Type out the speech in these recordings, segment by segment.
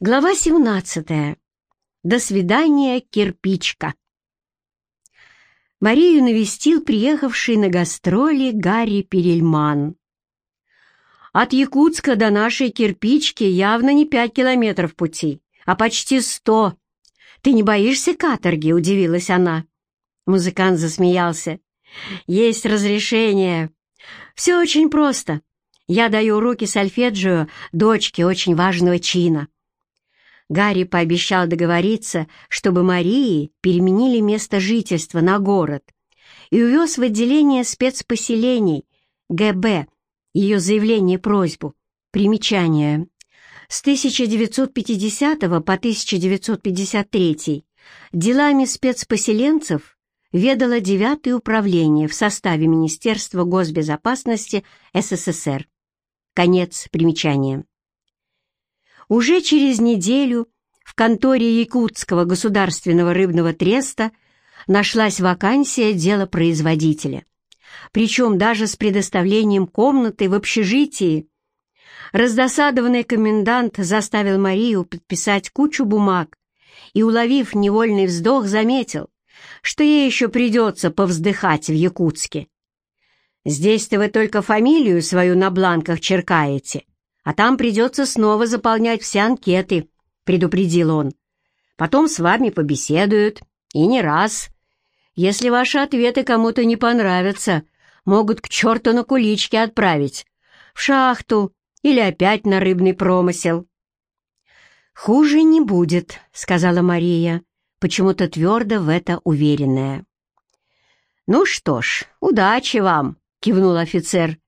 Глава 17. До свидания, кирпичка. Марию навестил приехавший на гастроли Гарри Перельман. От Якутска до нашей кирпички явно не пять километров пути, а почти сто. Ты не боишься каторги? — удивилась она. Музыкант засмеялся. Есть разрешение. Все очень просто. Я даю уроки сольфеджио дочке очень важного чина. Гарри пообещал договориться, чтобы Марии переменили место жительства на город и увез в отделение спецпоселений ГБ ее заявление-просьбу. Примечание. С 1950 по 1953 делами спецпоселенцев ведало 9 управление в составе Министерства госбезопасности СССР. Конец примечания. Уже через неделю в конторе Якутского государственного рыбного треста нашлась вакансия делопроизводителя. Причем даже с предоставлением комнаты в общежитии. Раздосадованный комендант заставил Марию подписать кучу бумаг и, уловив невольный вздох, заметил, что ей еще придется повздыхать в Якутске. «Здесь-то вы только фамилию свою на бланках черкаете, а там придется снова заполнять все анкеты», — предупредил он. «Потом с вами побеседуют, и не раз. Если ваши ответы кому-то не понравятся, могут к черту на кулички отправить, в шахту или опять на рыбный промысел». «Хуже не будет», — сказала Мария, почему-то твердо в это уверенная. «Ну что ж, удачи вам», — кивнул офицер,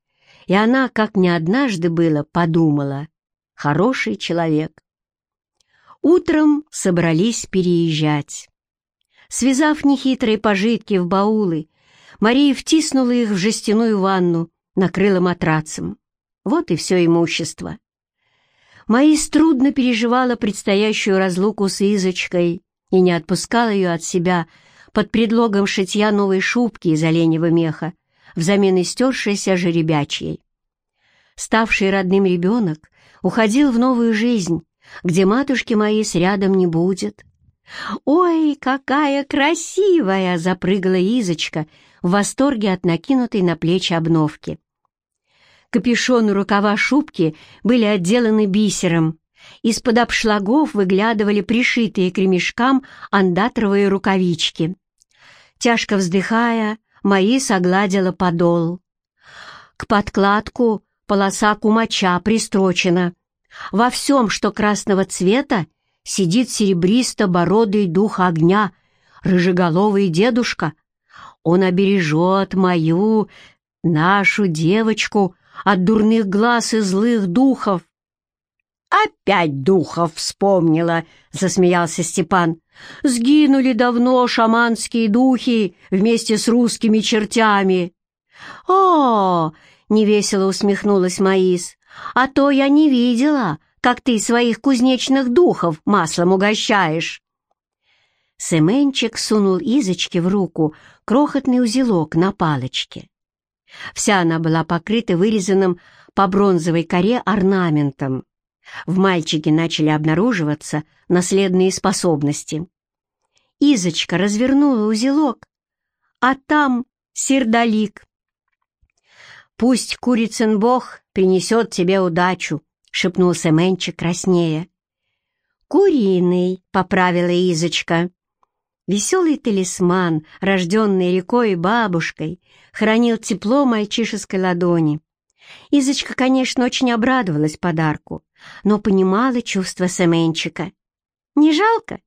и она, как не однажды было, подумала. Хороший человек. Утром собрались переезжать. Связав нехитрые пожитки в баулы, Мария втиснула их в жестяную ванну, накрыла матрацем. Вот и все имущество. Маис трудно переживала предстоящую разлуку с Изочкой и не отпускала ее от себя под предлогом шитья новой шубки из оленевого меха, взамен истершейся жеребячьей. Ставший родным ребенок уходил в новую жизнь, где матушки моей с рядом не будет. «Ой, какая красивая!» — запрыгала Изочка в восторге от накинутой на плечи обновки. Капюшон и рукава шубки были отделаны бисером. Из-под обшлагов выглядывали пришитые к ремешкам андатровые рукавички. Тяжко вздыхая, Маис огладила подол. К подкладку полоса кумача пристрочена. Во всем, что красного цвета, сидит серебристо-бородый дух огня, рыжеголовый дедушка. Он обережет мою, нашу девочку от дурных глаз и злых духов. «Опять духов вспомнила!» — засмеялся Степан. «Сгинули давно шаманские духи вместе с русскими чертями». «О!» — невесело усмехнулась Маис. «А то я не видела, как ты своих кузнечных духов маслом угощаешь». Семенчик сунул Изочке в руку крохотный узелок на палочке. Вся она была покрыта вырезанным по бронзовой коре орнаментом. В мальчике начали обнаруживаться наследные способности. Изочка развернула узелок, а там сердолик. «Пусть курицын бог принесет тебе удачу», — шепнул Семенчик краснея. «Куриный», — поправила Изочка. Веселый талисман, рожденный рекой и бабушкой, хранил тепло мальчишеской ладони. Изочка, конечно, очень обрадовалась подарку, но понимала чувства Семенчика. «Не жалко?»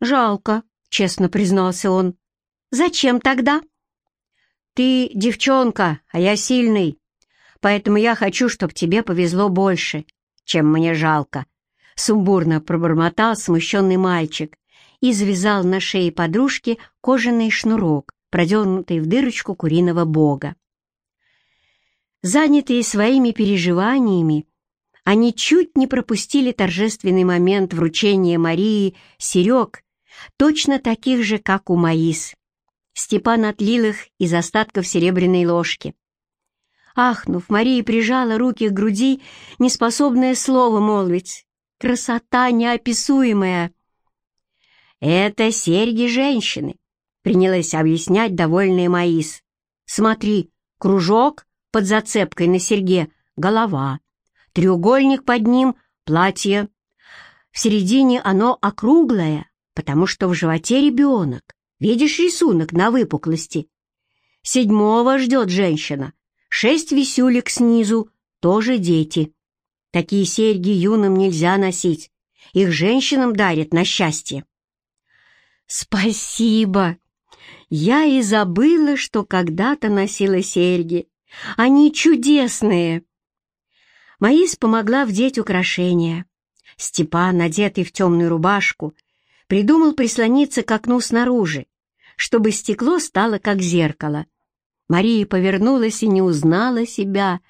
«Жалко», — честно признался он. «Зачем тогда?» «Ты девчонка, а я сильный, поэтому я хочу, чтобы тебе повезло больше, чем мне жалко», — сумбурно пробормотал смущенный мальчик и завязал на шее подружки кожаный шнурок, продернутый в дырочку куриного бога. Занятые своими переживаниями, они чуть не пропустили торжественный момент вручения Марии серег, точно таких же, как у Маис. Степан отлил их из остатков серебряной ложки. Ахнув, Мария прижала руки к груди, неспособное слово молвить. красота неописуемая!» «Это серьги женщины», — принялась объяснять довольная Маис. «Смотри, кружок под зацепкой на серьге — голова, треугольник под ним — платье. В середине оно округлое, потому что в животе ребенок. Видишь рисунок на выпуклости? Седьмого ждет женщина. Шесть висюлек снизу, тоже дети. Такие серьги юным нельзя носить. Их женщинам дарят на счастье. Спасибо! Я и забыла, что когда-то носила серьги. Они чудесные. Маис помогла вдеть украшения. Степан, одетый в темную рубашку, придумал прислониться к окну снаружи, чтобы стекло стало как зеркало. Мария повернулась и не узнала себя.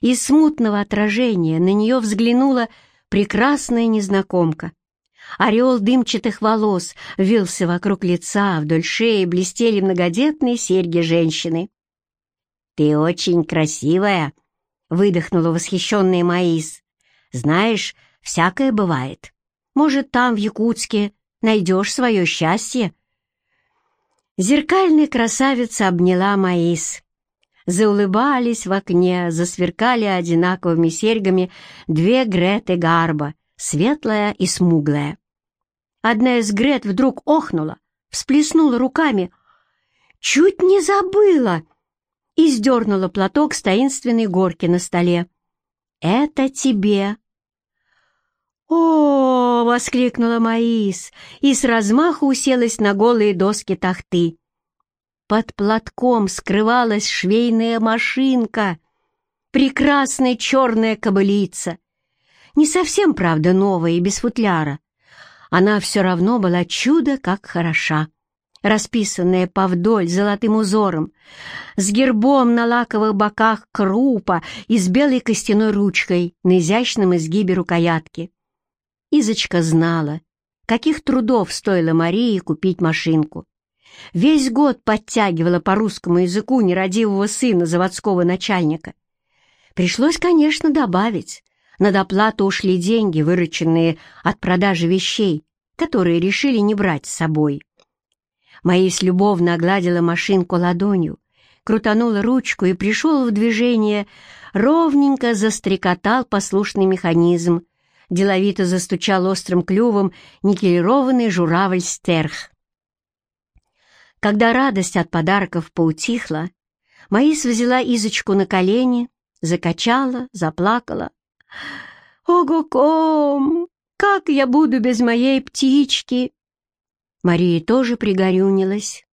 Из смутного отражения на нее взглянула прекрасная незнакомка. Орел дымчатых волос вился вокруг лица, вдоль шеи блестели многодетные серьги женщины. «Ты очень красивая!» — выдохнула восхищенная Маис. «Знаешь, всякое бывает. Может, там, в Якутске, найдешь свое счастье?» Зеркальная красавица обняла Маис. Заулыбались в окне, засверкали одинаковыми серьгами две Греты Гарба, светлая и смуглая. Одна из Грет вдруг охнула, всплеснула руками. «Чуть не забыла!» И сдернула платок с таинственной горки на столе. «Это тебе!» «О!» — воскликнула Маис и с размаху уселась на голые доски тахты. Под платком скрывалась швейная машинка, прекрасная черная кобылица. Не совсем, правда, новая и без футляра. Она все равно была чудо как хороша, расписанная повдоль золотым узором, с гербом на лаковых боках крупа и с белой костяной ручкой на изящном изгибе рукоятки. Изочка знала, каких трудов стоило Марии купить машинку. Весь год подтягивала по русскому языку нерадивого сына заводского начальника. Пришлось, конечно, добавить. На доплату ушли деньги, вырученные от продажи вещей, которые решили не брать с собой. Маис любовно огладила машинку ладонью, крутанула ручку и пришел в движение, ровненько застрекотал послушный механизм, деловито застучал острым клювом никелированный журавль стерх. Когда радость от подарков поутихла, Маис взяла Изочку на колени, закачала, заплакала. «Ого-ком! Как я буду без моей птички?» Мария тоже пригорюнилась.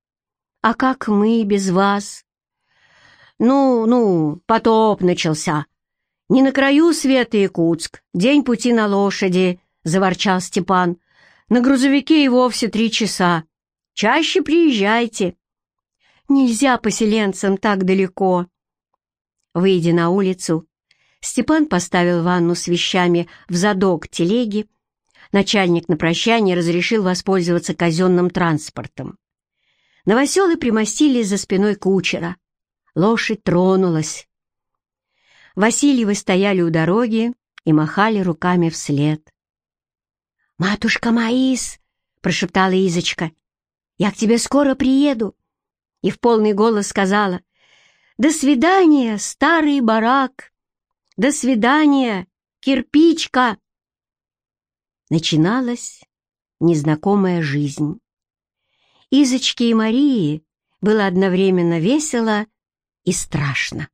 «А как мы без вас?» «Ну, ну, потоп начался», «Не на краю света Якутск, день пути на лошади», — заворчал Степан. «На грузовике и вовсе три часа. Чаще приезжайте». «Нельзя поселенцам так далеко». Выйдя на улицу, Степан поставил ванну с вещами в задок телеги. Начальник на прощание разрешил воспользоваться казенным транспортом. Новоселы примостились за спиной кучера. Лошадь тронулась. Васильевы стояли у дороги и махали руками вслед. «Матушка Маис!» — прошептала Изочка. «Я к тебе скоро приеду!» И в полный голос сказала. «До свидания, старый барак! До свидания, кирпичка!» Начиналась незнакомая жизнь. Изочке и Марии было одновременно весело и страшно.